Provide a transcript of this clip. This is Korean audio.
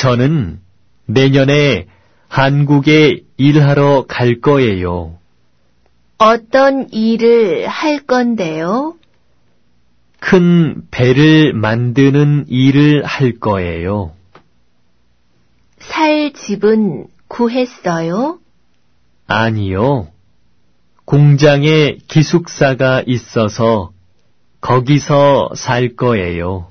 저는 내년에 한국에 일하러 갈 거예요. 어떤 일을 할 건데요? 큰 배를 만드는 일을 할 거예요. 살 집은 구했어요? 아니요. 공장에 기숙사가 있어서 거기서 살 거예요.